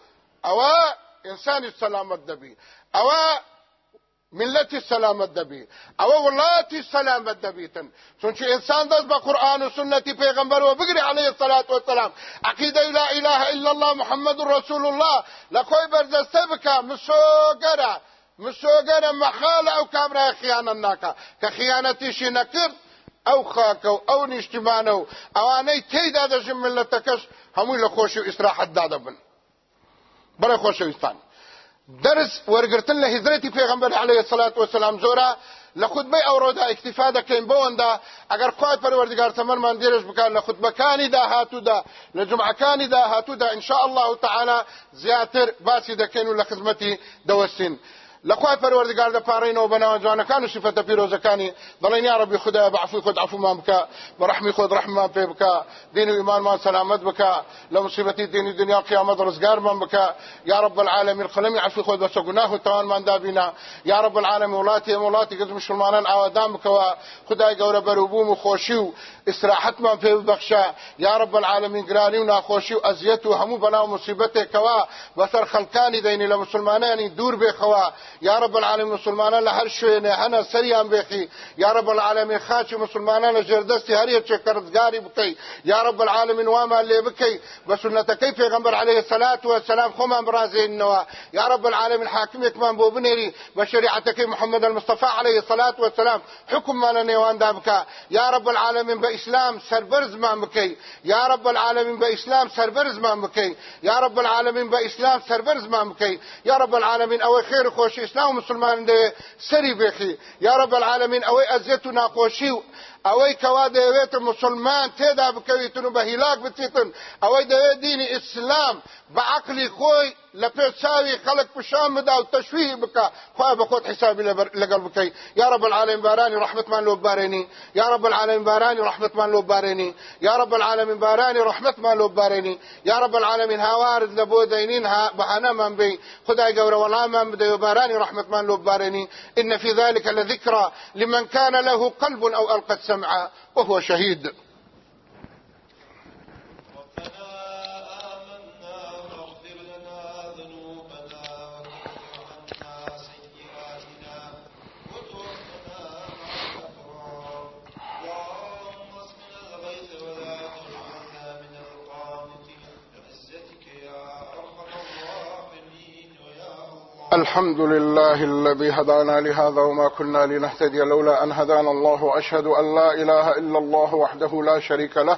A: ئەوە ئینسانی سەلامەت دەبی ئەوە ملتی سلامت دەبی ئەوە وڵاتی سلامت دەبیتن چونچ ئینسان دەست بە قورآن و سنەتی پێغمبەرەوە بگری عليه الصلاة والسلام. عقیدەی لا إله إلا الله محمد رسول الله. لە خۆی بەردەستە بکە مسۆگەرە مسۆگەرە مەحاڵە ئەو کامرای خیانەت ناکە کە خیانەتیشی نەکرد ئەو خاکە و ئەو نیشتیمانە و ئەوانەی تێیدا دەژم دەرس وەرگرتن لە حەزرەتی پێغەمبەر علیه الصلاۃ والسلام زوره له خطبه او رودا اکتفا دکین بوندا اگر خدای پروردگار تمر من دیرش بکار له خطبه کانی دا هاتو دا له جمعه کانی دا هاتو دا ان شاء الله تعالی زیاتر باسی دکین له خدمتي دوستین لخوای پروردگار د پارینو بناو ځوانکانو صفته پیروزکانی دلین یا رب خدا بعفو خود عفو ما بکا برحمی خود رحمه په بکا دین و ایمان ما سلامت بکا لمصیبتی دین دنیا قیامت رزگار من بکا یا رب العالمین قلم عفو خود بس گناه توان من دابینا یا رب العالمین ولاتی ولاتی گز مسلمانان آوادام بکوا خدای گور بروبوم خوشی و استراحت من په بخشا یا رب العالمین گرانی و ناخوشی و اذیت و همو بناو مصیبت کوا وسر خلقانی دین لمسلمانانی دور به خوا یا رب العالمین مسلمانان له هر شوێنێ سەریان بێخی. یا رب العالمین خاچی مسلمانان لە ژێردەستی هەر یەکێک کەرزگاری بکەی. رب العالمین وامان لێ بکەی. بە سنەتەکەی پێغەمبەر عەلەیهی سەلات وەسەلام خۆمان بڕازێنینەوە یا رب العالمین حاکمێکمان بۆ بنێری. بە شریعەتەکەی محەممەد المصطفى عەلەیهی سەلات وەسەلام حکممان لە نێواندا بکە. یا رب العالمین بە ئیسلام سەربەرزمان بکەی یا رب العالمین بە ئیسلام سەربەرزمان بکەی یا رب العالمین بە ئیسلام سەربەرزمان بکەی یا رب العالمین ئەوەی خێر خۆشی إسلام مسلمان دې سری بخي یا رب العالمین أو اذیت و ناقوشی اوی کوا دەوێت مسلمان تێدا بکەویتن و بە هیلاک بتیتن ئەوەی دەوێت دینی ئیسلام پێ چاوی خەڵک پشان بدا و تەشویه بکە خوا بە خۆت حسابی لەگەڵ بکەی. یا رب العالمین بارانی رحمتمان لۆ بارێنی یا رب العالمین بارانی رحمتمان لۆ بارێنی یا رب العالمین بارانی رحمتمان لۆ بارێنی یا رب العالمین هاوارت لە بۆ دێنین بەهانەمان بی. خدای گەورە وەڵامان بدەی و بارانی رحمتمان لۆ بارێنی إن في ذلك لذكرى لمن كان له قلب أو ألقى السمع وهو شهيد. الحمد لله الذي هدانا لهذا وما كنا لنهتدي لولا أن هدانا الله وأشهد أن لا إله إلا الله وحده لا شريك له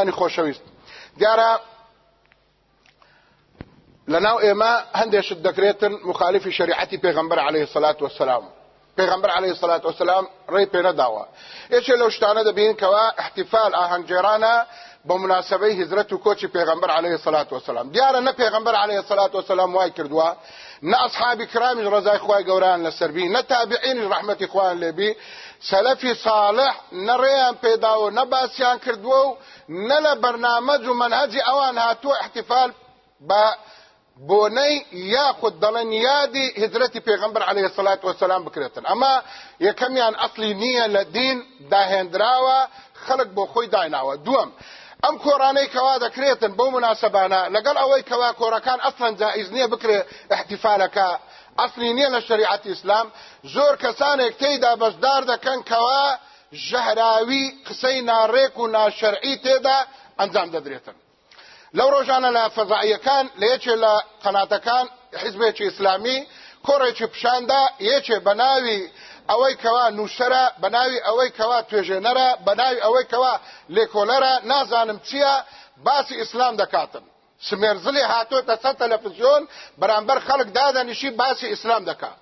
A: مسلمانان خوشويست دیارە لەناو ئێمە هەندێشت دەکرێتن مخالفی شریعەتی پێغمبەر عليه الصلاة والسلام. پێغمبەر عليه الصلاة والسلام ڕێی پێ نەداوە. یەکێ لەو شتانە دەبین کەوا احتفال ئاهەنگێرانە بە مناسبەی هجرەت و کۆچی پێغمبەر عليه الصلاة والسلام. دیارە نە پێغمبەر عليه الصلاة والسلام وای کردووە نه اصحابی کرامیش ڕزای خوای گەوران لەسەربی نە تابعینش ڕحمەتی خوان لێبی سەلەفی صالح نەڕێیان پێداوە نە باسییان کردووە و نە لە بەرنامەج و منهەجی ئەوان هاتووە احتفال بە بۆنەی یاخود دەڵێن یادی هجرەتی پێغمبەر عليه الصلاة والسلام بکرێتن. ئەمە یەکەمیان ئەصلی نییە لە دین داهێنراوە خەڵک بۆ خۆی دایناوە. دووەم ئەم کۆرانەی کەوا دەکرێتن بۆ مناسبانە. لەگەڵ ئەوەی کەوا کۆڕەکان ئەسڵەن جائز نییە بکرێ احتیفالەکە. ئەسلی نییە لە شریعەتی ئیسلام. زۆر کەسانێک تێیدا بەشدار دەکەن کەوا ژەهراوی قسەی ناڕێک و ناشەرعی تێدا ئەنجام دەدرێتن. لەو ڕۆژانە لە فەزاییەکان لە یەکێ لە قەناتەکان حیزبێکی ئیسلامی کۆڕێکی پیشاندا یەکێ بە ناوی ئەوەی کەوا نووسرە بە ناوی ئەوەی کەوا توێژێنەرە بە ناوی ئەوەی کەوا لێکۆلەرە نازانم چییە؟ باسی ئیسلام دەکاتن. سمێرزلی هاتۆتە سەر تەلەڤیزیۆن بەرامبەر خەڵک دادەنیشی باسی ئیسلام دەکات.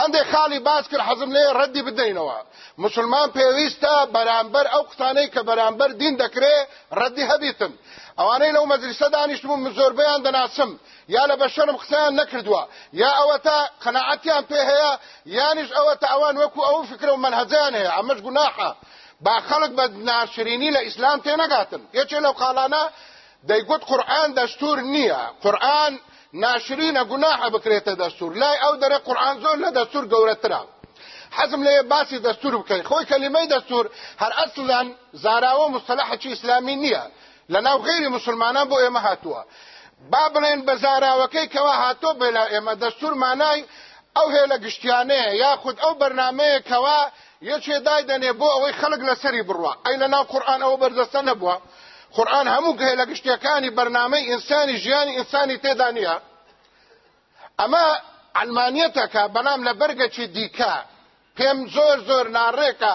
A: هەندێک خاڵی باس کرد حەزم لێ ڕەدی بدەینەوە. مسلمان پێویستە بەرامبەر ئەو قسانەی کە بەرامبەر دین دەکرێ ڕەدی هەبیتن ئەوانەی لەو مەجلیسە دانیشتبوو زۆربیان دەناسم. یا لە بەشەرم قسەیان نەکردووە یا ئەوە تا قەنەعەتیان پێ هەیە یانیش ئەوە تا ئەوان وەکو ئەو فکرە و منهەجیان هەیە. ئەمەش گوناحە. با خەڵک بە ناشرینی لە ئیسلام تێنەگاتن. یەکێ لەو قاڵانە دەیگوت قورآن دەستور نییە. قورآن ناشرینە گوناحە بکرێتە دەستور. لای ئەو دەرە قورآن زۆر لە دەستور گەورەترە. حەزم لێ باسی دەستور بکەین. خۆی کەلیمەی دەستور هەر ئەسڵان زاراوە مستەلحەکی ئیسلامی نییە. لە ناو غیری مسلمانان بۆ ئێمە هاتووە. با بڵێن بە زاراوەکەی کەوا هاتۆ بێلا ئێمە دەستور مانای ئەو هێلە گشتیانەیە. یاخود ئەو بەرنمەیە کەوا یەکێ دایدەنێ بۆ ئەوەی خەڵک لەسەری بڕوە. ئەی لە ناو قورآن ئەوە بەردەستە نەبووە. قورآن هەموو هێلە گشتیەکانی بەرنمەی ئینسانی ژیانی ئینسانی نییە ئەمە ئەلمانیەتەکە بەنام لە بەرگەکی دیکە پێم زۆر زۆر ناڕێکە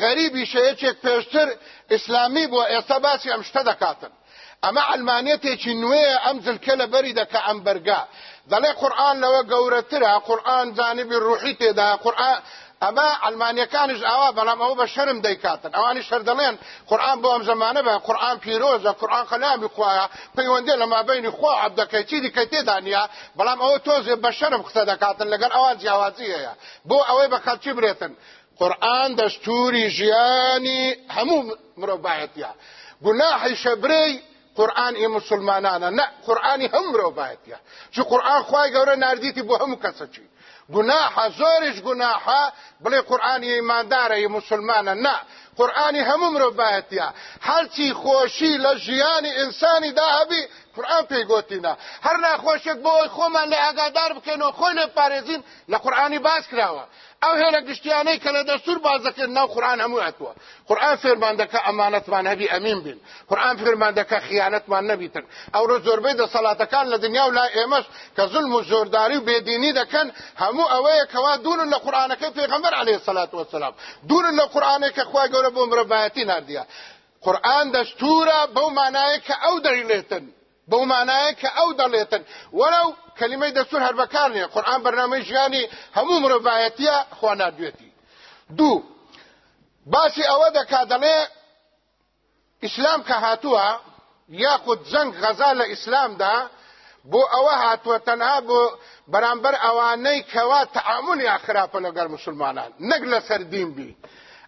A: غەریبی شەیەکێک پێشتر ئیسلامی بووە ئێستا باسی ئەم شتە دەکاتن ئەمە ئەلمانێتێکی نوێە ئەم جلکە لە بەری دەکە ئەم بەرگا دەڵێ قورآن لەوە گەورەترە قورآن جانبی ڕوحی تێدا قورآن ئەمە ئەلمانیەکانش ئاوا بەڵام ئەوە بە شەرم دەیکاتن. ئەوانی شەر دەڵێن قورآن بۆ ئەم زمانە بە قورآن پیرۆزە قورآن خەلامی خوایە پەیوەندێ لە مابینی خوا عەبدەکەی چی دیکەی تێدا نیە بەڵام ئەوە تۆزێ بە شەرم قسە دەکاتن لەگەڵ ئەوان جیاوازی هەیە. بۆ ئەوەی بە خەڵکی برێتن قورآن دەستوری ژیانی هەموو مرۆڤایەتە گوناحی شەبرەی قورآانی مسلمانانە نه قورآانی هەم مرۆڤایەتە چ قورآن خوای گەورە نردیتی بۆ هەموو کەسەچی گوناحە زۆریش گوناحە بڵێ قورآانی ئیماندارە مسلمانە نه قورآانی هەموو مرۆڤایەتە هەرچی خۆشی لە ژیانی ئینسانی داهبی قورآن پێی گوتینە هەر ناخۆشێک بۆی خۆمان لە ئاگادار بکەینەوە خۆی لێ پارێزین لە قورآانی باس کراوە ئەو هێلە گشتیانەی کە لە دەستور باس دەکەن ناو قورآن هەموو هاتووە قورآن فێرمان دەکە ئەمانەتمان هەبی ئەمین بین. قورآن فێرمان دەکە خیانەتمان نەبیتن ئەوڕۆ زۆربەی دەسەڵاتەکان لە دنیا و لا ئێمەش کە زولم و زۆرداری و بێدینی دەکەن هەموو ئەوەیە کەوا دوورن لە قورآنەکەی پێغەمبەر عەلەیهی سەلات وەسەلام دوورن لە قورآنێک کە خوای گەورە بۆ مرۆڤایەتی ناردیە قورآن دەستورە بەو مانایە کە ئەو دەیڵێتن بەو مانایە کە ئەو دەڵێتن وەرەو کلمەی دەستور هەر بەکار نیە قورآن بەرنامەی ژیانی هەموو مرۆڤایەتیە خوا نردوێتی دوو باسی ئەوە دەکا دەڵێ ئیسلام کە هاتووە یاخود جەنگ غەزا لە ئیسلامدا بۆ ئەوە هاتووە تەنها بۆ بەرامبەر ئەوانەی کەوا تەعاملی خراپە لەگەڵ مسلمانان. نەک لەسەر دین بی.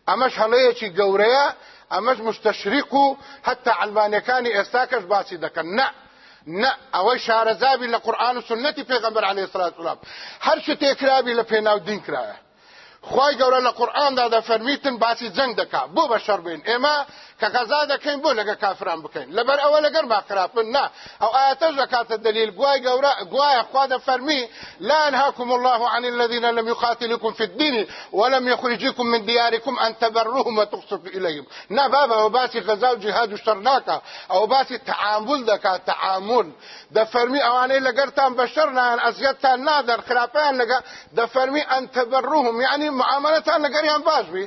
A: ئەمەش هەڵەیەکی گەورەیە ئەمەش مستەشریق و هەتا ئەلمانەکانی ئێستاکەش باسی دەکەن نە نه ئەوەی شارەزابی لە قورآن و سنەتی پێغەمبەر عەلەیهی سڵات وسلام هەر شتێک تێکرابی لە پێناو دین کرایە خی گەورە لە قورآاندا دەفەرمیتن باسی جەنگ دکا. بۆ بە شەڕ بین. ئێمە کە غەزا دەکەین بۆ لەگە کافران بکەین. لەبەر ئەوە لەگەر خراپن نا. ئەو ئاەتەش دەکاتە دلیل. گوای گەورە گوایە خوا دەفەرمی لا ينهاكم الله عن الذين لم يقاتلكم في الدين ولم يخرجكم من دياركم أن تبروهم وتقسطوا إليهم. نا بابا ئەو باسی غەزا و جیهاد و شەڕ ناکا ئەو باسی تەعامل دەکا تەعامل. دەفەرمی ئەوانەی لەگەرتان بە شەڕ نایەن ئەزیەتتان نادەر. خراپیان لەگە دەفەرمی أن تبروهم یعنی معاملەتان لەگەریان باش بی.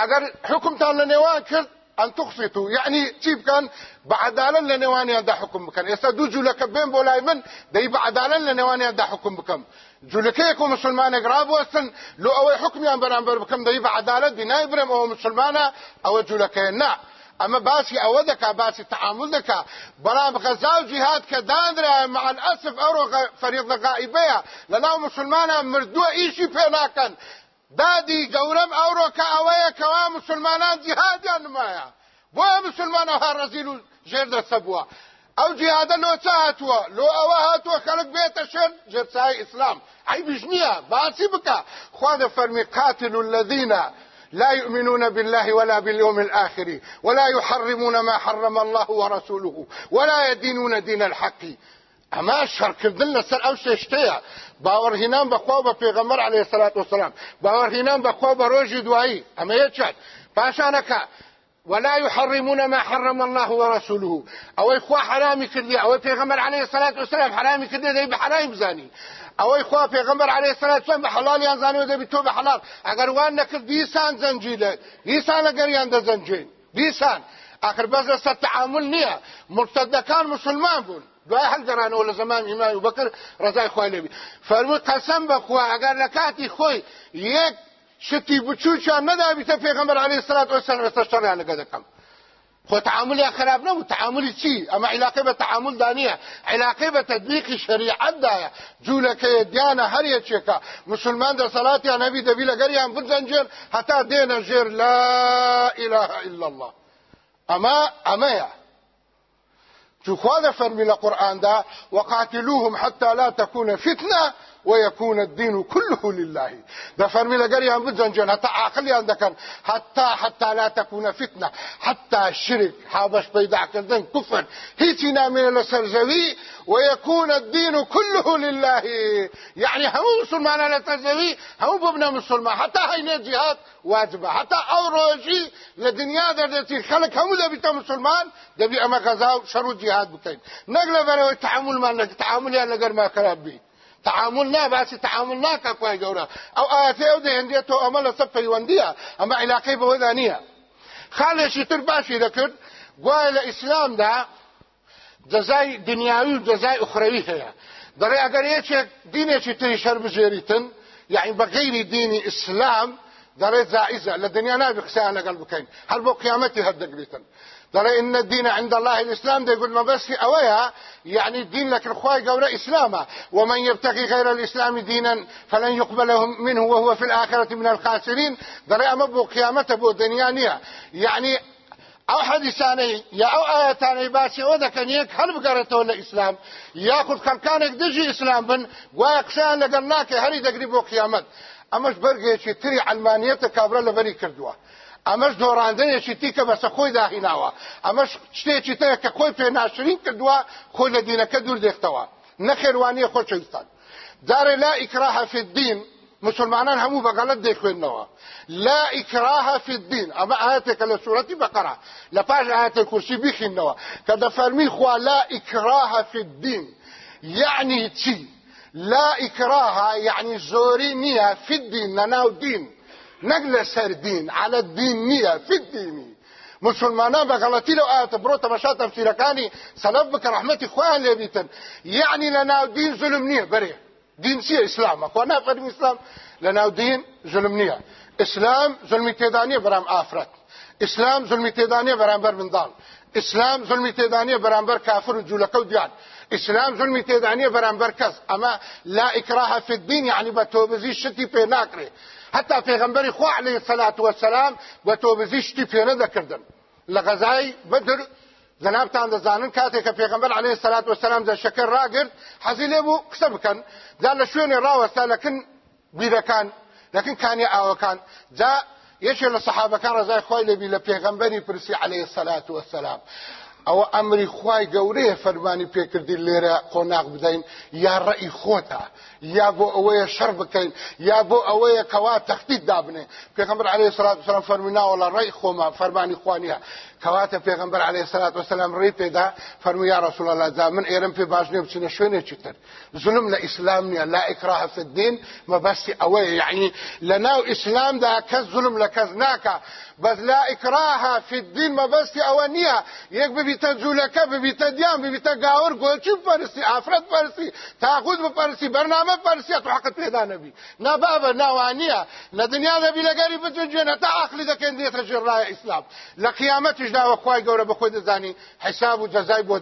A: ئەگەر حکمتان لە نێوان کرد أن تقسطوا يعني چی بکەن بە عدالت لە نێوانیاندا حکم بکەن ئێستا دوو جوولەکە بێن بۆ لای من دەی بە عدالت لە نێوانیاندا حکم بکەم جوولەکەیەک و مسلمانێک ڕابوەستن لۆ ئەوەی حکمیان بەرامبەر بکەم دەی بە عدالت بینای برم ئەوە مسلمانە ئەوە ئەمە باسی ئەوە دەکا باسی تعامل دەکا بەڵام غەزا و جیهاد کە دانرا مع الأسف ئەوڕۆ فەریق غائبەیە لەناو مسلمانە مردووە ئیشی پێ ناکەن دادی گەورەم ئەوڕۆکە ئەوەیە کەوا مسلمانان جیهادیان نمایە. بۆیە مسلمانەها ڕەزیل و ژێر دەسە بووە. ئەو جیهادە لۆچە هاتووە؟ لۆ ئەوە هاتووە خەڵک بێتە شێن جرسای ئیسلام. عیبش نییە باسی بکە. قاتل الذين لا يؤمنون بالله ولا باليوم الآخر ولا يحرمون ما حرم الله ورسوله ولا يدينون دين الحق. ئەمە شەڕکردن لەسەر ئەو شێشتەیە باوەڕهینان بەخوا بە پێغەمەر عليه سلات وسلام باوەڕهینان بەخوا بە ڕۆژی دوایی. ئەمە یەکات پاشانەکە ولا يحرمون ما حرم الله ورسوله. أو اخوا حرامي كردي أو پیغمبر عليه الصلاة والسلام حرامي كردي دي بحرام بزاني أو اخوا پیغمبر عليه الصلاة والسلام بحلال ينزاني ودي بتو بحلال اگر وان نکرد دیسان زنجیله دیسان اگر یان د زنجین دیسان آخر بس تعامل نیه. مرتدکان مسلمان بون. دوای هەڵگەڕانەوە لە زمان ئیمای و بەکر ڕزای خوای لێبی فەرمووی قەسەم بەخوا ئەگەر لە کاتی خۆی یەک شتی بچووچیان نەدابیتە پێغەمبەر عەلەیهی وەسەلام ئێستا شەڕیان لەگە دەکەم. خۆ تعاملی خراب نەبوو. تعاملی چی؟ ئەمە علاقەی بە تعامل دانیە. علاقەی بە تدبیقی شریعەتدایە جوولەکەیە دیانە هەر یەکێکە. مسلمان دەسەڵاتیان هەبی دەبی لەگەریان بزەنجێن هەتا دێنە ژێر لا إله إلا الله. ئەمە ئەمەیە. ده فرمی لقرآن دا وقاتلوهم حتى لا تكون فتنة ويكون الدين كله لله. ده فرمي لقري هم بزنجن حتى عقل عندك حتى لا تكون فتنة حتى الشرك. حابش بيدع كردن كفر. هيتنا من السرزوي ويكون الدين كله لله. يعني هم مسلمان على تزوي هم ببنا مسلمان. حتى هاي جهاد واجبة. حتى أو روجي لدنيا دردتي خلق هم دبي مسلمان دبي أما غزا شروع جهاد بكين. نقل بره تعامل ما تعامل يا لګر ما بي تعامل نه باسي تعامل کا کوي ګوره أو آیات أو د هندې ته عمل صف پیوندیا اما علاقه به ودانیه خاله شي تر باشي دکړ ګوای له اسلام دا جزای دنیاوی و جزای أخروی هيا دري اگر یې دین چې ته شر بزیریتن يعني بغیر دین اسلام دري جائزه لدنيا نابي خسان لقل بكين هل بو قيامتي هدق بيتن دري إن الدين عند الله الإسلام. ده يقول ما بس أويا يعني الدين لك الخواي قولة اسلاما ومن يبتغي غير الإسلام دينا فلن يقبل منه وهو في الآخرة من الخاسرين. دري اما بو قيامته بو دنيانية يعني أو حدیثانی یا أو آیتانی باسی أو یک هل بگرته ولا إسلام؟ یا خود خلکانک دجی إسلام بن گویا قسان لگل ناکه هری دگری بو قیامت أمش بەرگێکی تری ئەلمانیەتە کابرا لەبەری کردووە ئەمەش دۆڕاندنێکی تیکە بەسە خۆی داهیناوە ئەمەش شتێکی تەیە خۆی پێ ناشرین کردووە خۆی لە دینەکە دوور دێختەوە نەخێوانیە خۆچەویستان جارێ لا ئیکراها في الدین مسلمانان هەموو بەگەڵت دەیخوێنەوە لا ئیکراها في ئاەتێکە لە سوورەتی بەقەرە لە پاش ئاەتێک کورسی بخینەوە کە دەفەرمی خوا لا ئیکراها في الدین یعنی چی لا إكراه يعني زوري نية في الدين نناو دين نقل سر دين على الدين نية في الدين. مسلمانان بغلطي لو آيات برو تمشا تفسيركاني سلب بك رحمتي خوان لبيتن يعني لناو دين ظلم بريه دين سي إسلام. اخوانا فرم إسلام. لناو دين ظلم نية. إسلام ظلمي تيدانية برام آفرت. إسلام ظلمي تيدانية برام بر من دال إسلام ظلمي تيدانية برام بر كافر و جولكو ديان إسلام ظلمی تێدانیە بەرامبەر کەس ئەمە لا ئیکراها في الدین یعنی بە تۆبزی شتی حتا پێغمبەری خوا عليه الصلاة والسلام بە تۆبزی شتی پێ نەدەکردن لە غەزای بدر جنابتان دەزانن کاتێک کە پێغمبەر عليه الصلاة والسلام دە شەکر ڕاگرت حەزی لێ بوو قسە بکەن. جا لە شوێنێ ڕاوەستا لەکن بیرەکان لەکن کانی ئاوەکان. جا یەکێ لە سەحابەکان ڕزای خۆی لێبی لە پێغمبەری پرسی عليه الصلاة والسلام. ئەوە ئەمری خوای گەورەیە فەرمانی پێکردی لێرە قۆناغ بدەین یا ڕئی خۆتە یا بۆ ئەوەیە شەر بکەین یا بۆ ئەوەیە کەوا تەختیت دابنێ. پێغەمبەر عەلەیهی سەلات وسەلام فەرمی ناوەڵە ڕێی خۆمە فەرمانی خوانیە کەواتە پێغەمبەر عەلەیهی سەلات وسەلام ڕێی پێدا فەرمی یا ڕەسوڵ الله جا من ئێرەم پێ باش نییە بچینە شوێنێکی تر. ظلم لە ئیسلام نییە لا ئیکراه فی الدین مەبەستی ئەوەیە. یعنی لەناو ئیسلامدا کەس ظلم لە کەس ناکە بەس لا ئیکراها فی الدین مەبەستی ئەوە نییە. یەک ببیتە جوولەکە ببیتە دیان ببیتە گاور گۆچی پەرسی ئافرەت پەرسی تاغوت بپەرسی بەرنامە پەرسیەت حقت پێدا نەبی نابابە ناوانیە لە دنیا دەبی لەگەری بجوێنە تا عقلی دەکەن دێتە ژێڕای ئیسلام لە قیامەتیش داوە خوای گەورە بە خۆی دەزانی حساب و جەزای بۆ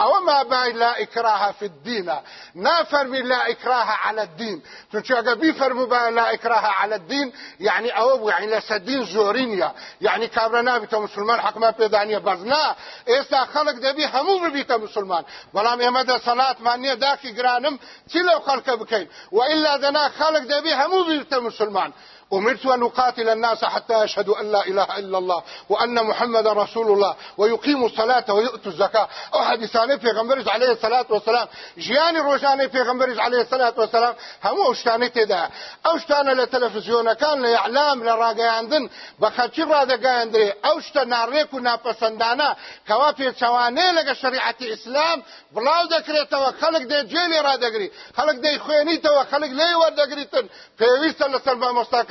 A: ئەوە ما باي لا إكراه في الدين. نافرمي لا إكراه على الدين. چونچه اگه بی فرمو با لا إكراه على الدين؟ يعني أو يعني لسدين زورينيا. يعني كابرنا بيتا مسلمان حكما بيدانيا. بزنا إستا خلق دبي همو بيتا مسلمان. بلام إمد صلاة مانية داكي گرانم تلو خلق بكين وإلا دنا خلق دبي همو بيتا مسلمان. أمرت أن أقاتل الناس حتى يشهدوا أن لا إله إلا الله وأن محمد رسول الله ويقيموا الصلاة ويؤتوا الزكاة. أو حديثاني في غنبرج عليه الصلاة والسلام. جياني روشاني في غنبرج عليه الصلاة والسلام. هم أوشتاني تدا. أوشتانا لتلفزيون كان لإعلام لراقياندن. بخاتشي رادقاياندري أوشتا ناريك وناپسندانا كوافي شواني لغا شريعة إسلام. بلاو دكريتوا خلق دي جيلي رادقري خلق دي خوينيتوا خلق لي وردقريتن. پێویستە لەسەر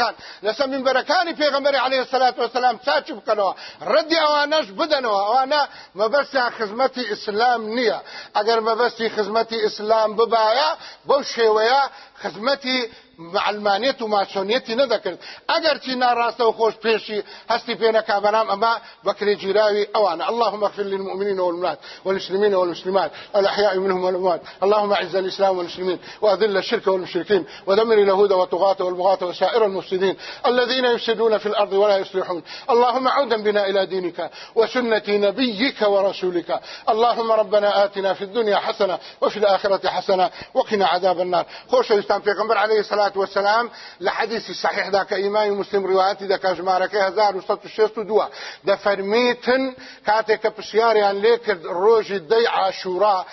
A: مامۆستاکان لەسەر منبەرەکانی پێغەمبەری عليه الصلاة والسلام چاچ بکەنەوە ڕەدی ئەوانەش بدەنەوە ئەوانە مەبەستیان خزمەتی ئیسلام نییە ئەگەر مەبەستی خزمەتی ئیسلام ببایە بەو شێوەیە خزمەتی معلمانێت و ماسۆنیەتی نەدەکرد. ئەگەر چی ناڕاستە و خۆش پێشی هەستی پێنەکا بەنام ئەمە بەکرێ جیراوی ئەوانە. اللهم اغفر للمؤمنين والمؤمنات والمسلمين والمسلمات الأحياء منهم والأموات. اللهم اعز الإسلام والمسلمين وأذل الشرك والمشركين ودمر اليهود والطغاة والبغاة وسائر المفسدين الذين يفسدون في الأرض ولا يصلحون. اللهم عودا بنا إلى دينك وسنة نبيك ورسولك. اللهم ربنا آتنا في الدنيا حسنة وفي الآخرة حسنة وقنا عذاب النار. خوش الإسلام في غنبر عليه الصلاة والسلام لحديث صحيح ذاك إمام مسلم رواياتي ذاك جمارك هزار وسط الشيست دوا ده فرميتن كاتك بسياريان ليكرد روجي دي عاشوراء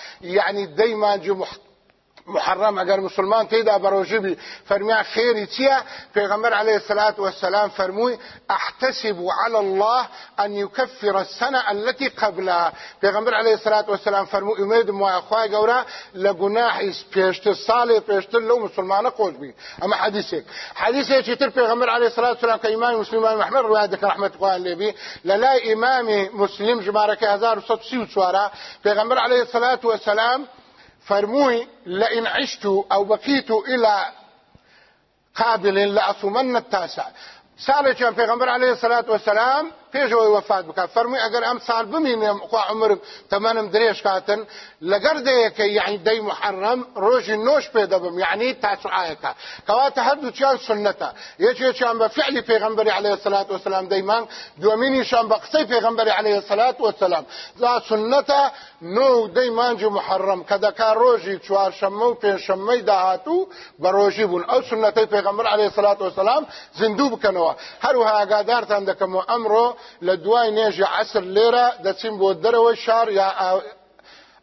A: محرم. اگر مسلمان تیدا بروجبی فرمیا خیری چیه؟ پیغمبر علیه الصلاة والسلام فرموی احتسب على الله ان يكفر السنة التي قبلها. پیغمبر علیه الصلاة والسلام فرموی امید مو اخوای گورا لگناح پیشت سال پیشت لو مسلمان قوش بی اما حدیثه حدیثه چې تر پیغمبر علیه الصلاة والسلام که امام مسلم محمد روایت ذکر رحمت الله علیه للا امام مسلم جبارك 1134 پیغمبر علیه الصلاة والسلام فرموي لئن عشت أو بقيت إلى قابل لأصومن التاسع. چې پیغمبر علیه الصلاة والسلام پێشەوەی وفات بکات فەرمووی ئەگەر ئەم سال بمینێم خوا عمرم تەمەنم درێژ کاتن لەگەر دەیەکە یعنی دەی محرم ڕۆژی نۆش پێ دەبم یعنی تاسوعایەکە کەواتە هەردووچیان سنەتە یەکێکیان بە فعلی پێغمبەری عليه الصلاة والسلام دەیمان دووەمینیشان بە قسەی پێغمبەری عليه الصلاة والسلام ذا سنەتە نۆ دەی مانجی محرم کە دەکا ڕۆژی چوارشەممە و پێنجشەممەی داهاتوو بە ڕۆژی بوون. ئەو سنەتەی پێغمبەر عليه الصلاة والسلام زیندوو بکەنەوە. هەروها ئاگادارتان دەکەم و ئەمڕۆ لە دوای نێژی عسر لێرە دەچین بۆ دەرەوەی شار یا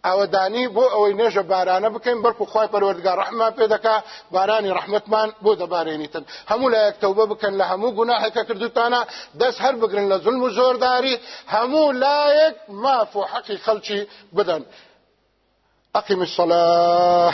A: ئەوەدانی بۆ ئەوەی نێژە بارانە بکەین بەرک و خی پەروەردگار ڕحمان پێ دەکا بارانی ڕحمتمان بۆ دەبارێنیتن. هەموو لە یەکتەوبە بکەن لە هەموو گوناهەکە کردوتانە دەست هەر بگرن لە زولم و زۆرداری هەموو لایەک ماف و حەقی خەڵکی بدەن. أقم الصلاة.